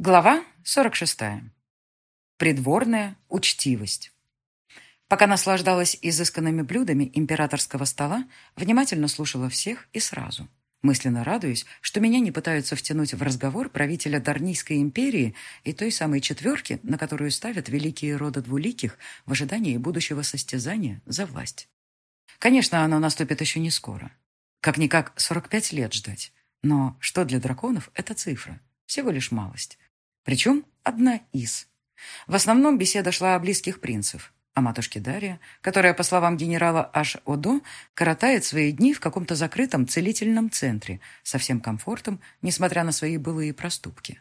Глава 46. Придворная учтивость. Пока наслаждалась изысканными блюдами императорского стола, внимательно слушала всех и сразу, мысленно радуясь, что меня не пытаются втянуть в разговор правителя Дарнийской империи и той самой четверки, на которую ставят великие рода двуликих в ожидании будущего состязания за власть. Конечно, оно наступит еще не скоро. Как-никак 45 лет ждать. Но что для драконов – это цифра. Всего лишь малость. Причем одна из. В основном беседа шла о близких принцев, о матушке Дарья, которая, по словам генерала Аш Одо, коротает свои дни в каком-то закрытом целительном центре со всем комфортом, несмотря на свои былые проступки.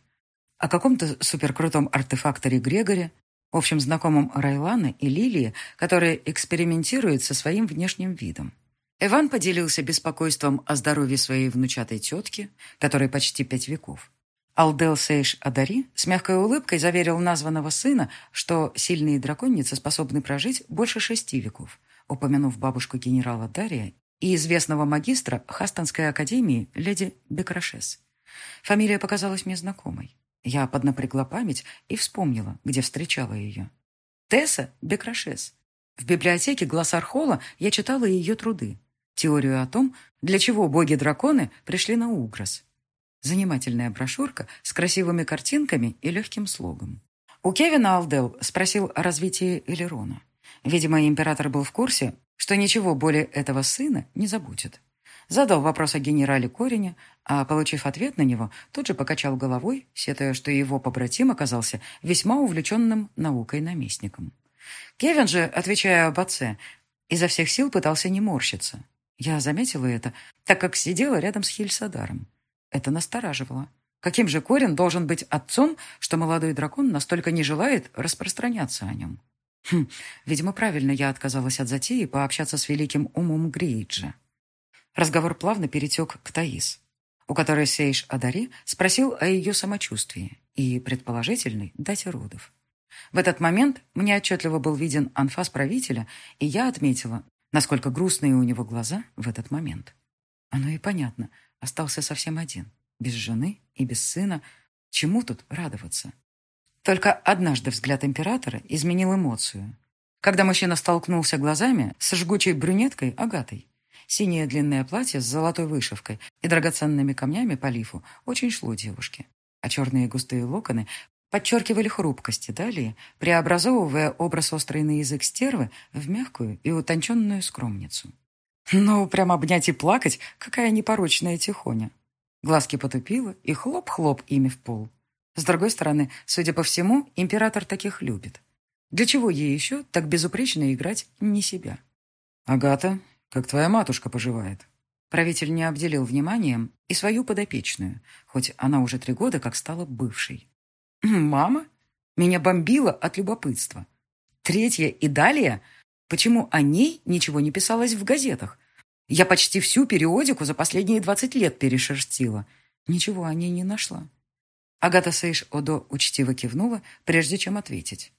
О каком-то суперкрутом артефакторе Грегоре, в общем знакомом Райлана и Лилии, которые экспериментируют со своим внешним видом. Иван поделился беспокойством о здоровье своей внучатой тетки, которой почти пять веков. Алдел Сейш Адари с мягкой улыбкой заверил названного сына, что сильные драконицы способны прожить больше шести веков, упомянув бабушку генерала Дария и известного магистра Хастанской академии леди Бекрашес. Фамилия показалась мне знакомой. Я поднапрягла память и вспомнила, где встречала ее. Тесса Бекрашес. В библиотеке Глассархола я читала ее труды. Теорию о том, для чего боги-драконы пришли на Угрос. Занимательная брошюрка с красивыми картинками и легким слогом. У Кевина Алдел спросил о развитии Элерона. Видимо, император был в курсе, что ничего более этого сына не забудет. Задал вопрос о генерале Корене, а, получив ответ на него, тут же покачал головой, сетуя, что его побратим оказался весьма увлеченным наукой наместником. Кевин же, отвечая об отце, изо всех сил пытался не морщиться. Я заметила это, так как сидела рядом с Хильсадаром. Это настораживало. Каким же Корин должен быть отцом, что молодой дракон настолько не желает распространяться о нем? Хм, видимо, правильно я отказалась от затеи пообщаться с великим умом Грииджа. Разговор плавно перетек к Таис, у которой Сейш Адари спросил о ее самочувствии и предположительной дате родов. В этот момент мне отчетливо был виден анфас правителя, и я отметила, насколько грустные у него глаза в этот момент. Оно и понятно — Остался совсем один, без жены и без сына. Чему тут радоваться? Только однажды взгляд императора изменил эмоцию. Когда мужчина столкнулся глазами с жгучей брюнеткой Агатой. Синее длинное платье с золотой вышивкой и драгоценными камнями по лифу очень шло девушке, а черные густые локоны подчеркивали хрупкость далее, преобразовывая образ острый на язык стервы в мягкую и утонченную скромницу. Ну, прям обнять и плакать, какая непорочная тихоня. Глазки потупила и хлоп-хлоп ими в пол. С другой стороны, судя по всему, император таких любит. Для чего ей еще так безупречно играть не себя? «Агата, как твоя матушка поживает?» Правитель не обделил вниманием и свою подопечную, хоть она уже три года как стала бывшей. «Мама? Меня бомбила от любопытства. Третья и далее Почему о ней ничего не писалось в газетах? Я почти всю периодику за последние 20 лет перешерстила. Ничего о ней не нашла. Агата Сейш Одо учтиво кивнула, прежде чем ответить.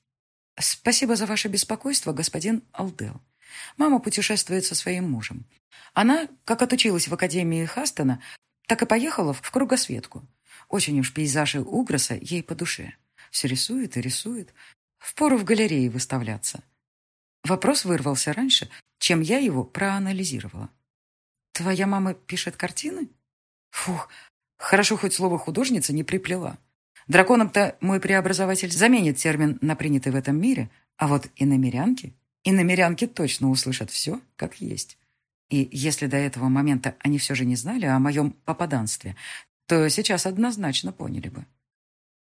«Спасибо за ваше беспокойство, господин Алдел. Мама путешествует со своим мужем. Она, как отучилась в Академии Хастона, так и поехала в кругосветку. Очень уж пейзажи Угроса ей по душе. Все рисует и рисует. Впору в галерее выставляться. Вопрос вырвался раньше, чем я его проанализировала. «Твоя мама пишет картины?» Фух, хорошо хоть слово «художница» не приплела. Драконом-то мой преобразователь заменит термин на принятый в этом мире, а вот и намерянки, и намерянки точно услышат все, как есть. И если до этого момента они все же не знали о моем попаданстве, то сейчас однозначно поняли бы.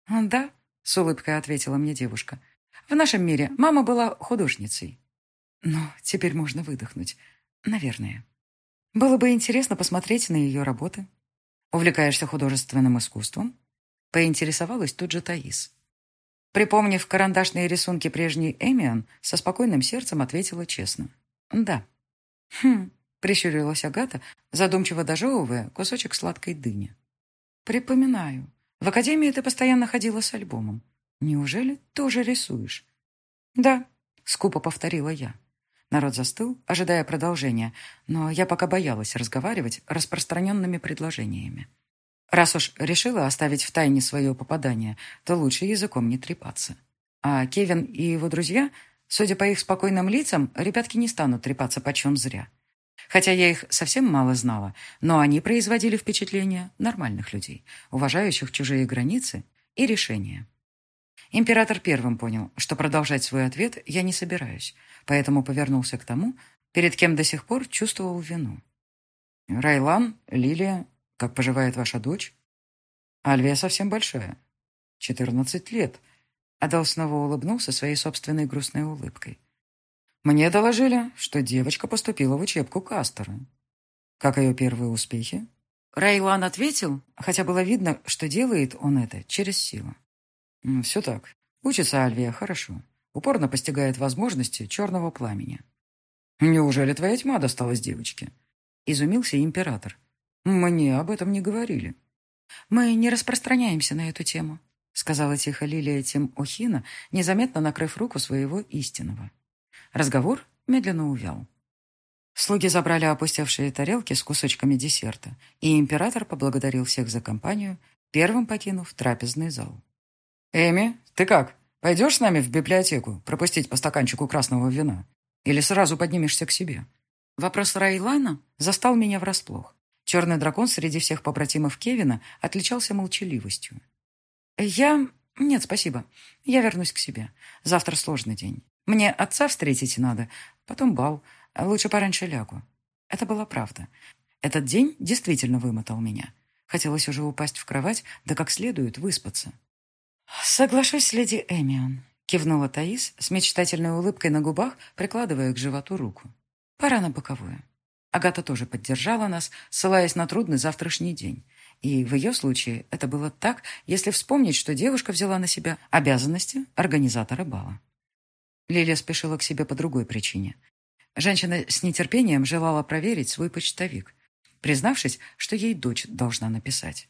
«Да», — с улыбкой ответила мне девушка, — «в нашем мире мама была художницей. Но теперь можно выдохнуть. Наверное. Было бы интересно посмотреть на ее работы. Увлекаешься художественным искусством? Поинтересовалась тут же Таис. Припомнив карандашные рисунки прежней Эмиан, со спокойным сердцем ответила честно. «Да». «Хм», — прищурилась Агата, задумчиво дожевывая кусочек сладкой дыни. «Припоминаю. В академии ты постоянно ходила с альбомом. Неужели тоже рисуешь?» «Да», — скупо повторила я. Народ застыл, ожидая продолжения, но я пока боялась разговаривать распространенными предложениями. Раз уж решила оставить в тайне свое попадание, то лучше языком не трепаться. А Кевин и его друзья, судя по их спокойным лицам, ребятки не станут трепаться почем зря. Хотя я их совсем мало знала, но они производили впечатление нормальных людей, уважающих чужие границы и решения. Император первым понял, что продолжать свой ответ я не собираюсь, поэтому повернулся к тому, перед кем до сих пор чувствовал вину. «Райлан, Лилия, как поживает ваша дочь?» «Альвия совсем большая. Четырнадцать лет». Адал снова улыбнулся своей собственной грустной улыбкой. «Мне доложили, что девочка поступила в учебку Кастера. Как ее первые успехи?» Райлан ответил, хотя было видно, что делает он это через силу. «Все так. Учится Альвия хорошо. Упорно постигает возможности черного пламени. Неужели твоя тьма досталась девочке?» Изумился император. «Мне об этом не говорили». «Мы не распространяемся на эту тему», сказала тихо Лилия Тим Охина, незаметно накрыв руку своего истинного. Разговор медленно увял. Слуги забрали опустевшие тарелки с кусочками десерта, и император поблагодарил всех за компанию, первым покинув трапезный зал. «Эми, ты как? Пойдешь с нами в библиотеку пропустить по стаканчику красного вина? Или сразу поднимешься к себе?» Вопрос Райлана застал меня врасплох. Черный дракон среди всех побратимов Кевина отличался молчаливостью. «Я... Нет, спасибо. Я вернусь к себе. Завтра сложный день. Мне отца встретить надо, потом бал. Лучше пораньше лягу». Это была правда. Этот день действительно вымотал меня. Хотелось уже упасть в кровать, да как следует выспаться. «Соглашусь, леди Эмион», — кивнула Таис с мечтательной улыбкой на губах, прикладывая к животу руку. Пора на боковую. Агата тоже поддержала нас, ссылаясь на трудный завтрашний день. И в ее случае это было так, если вспомнить, что девушка взяла на себя обязанности организатора бала. Лилия спешила к себе по другой причине. Женщина с нетерпением желала проверить свой почтовик, признавшись, что ей дочь должна написать.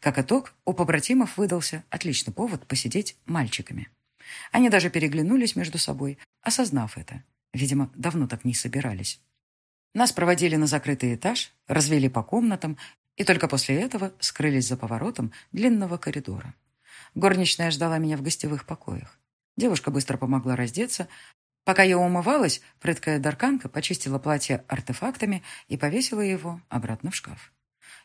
Как итог, у побратимов выдался отличный повод посидеть мальчиками. Они даже переглянулись между собой, осознав это. Видимо, давно так не собирались. Нас проводили на закрытый этаж, развели по комнатам и только после этого скрылись за поворотом длинного коридора. Горничная ждала меня в гостевых покоях. Девушка быстро помогла раздеться. Пока я умывалась, прыткая Дарканка почистила платье артефактами и повесила его обратно в шкаф.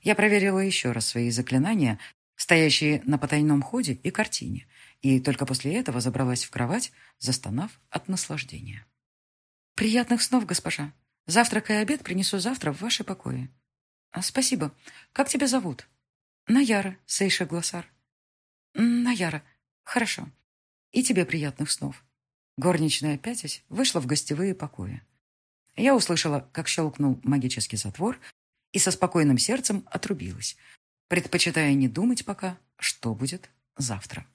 Я проверила еще раз свои заклинания, стоящие на потайном ходе и картине, и только после этого забралась в кровать, застонав от наслаждения. «Приятных снов, госпожа. Завтрак и обед принесу завтра в ваши покои». А, «Спасибо. Как тебя зовут?» «Наяра, Сейша Глоссар». «Наяра. Хорошо. И тебе приятных снов». Горничная, пятясь, вышла в гостевые покои. Я услышала, как щелкнул магический затвор, и со спокойным сердцем отрубилась, предпочитая не думать пока, что будет завтра.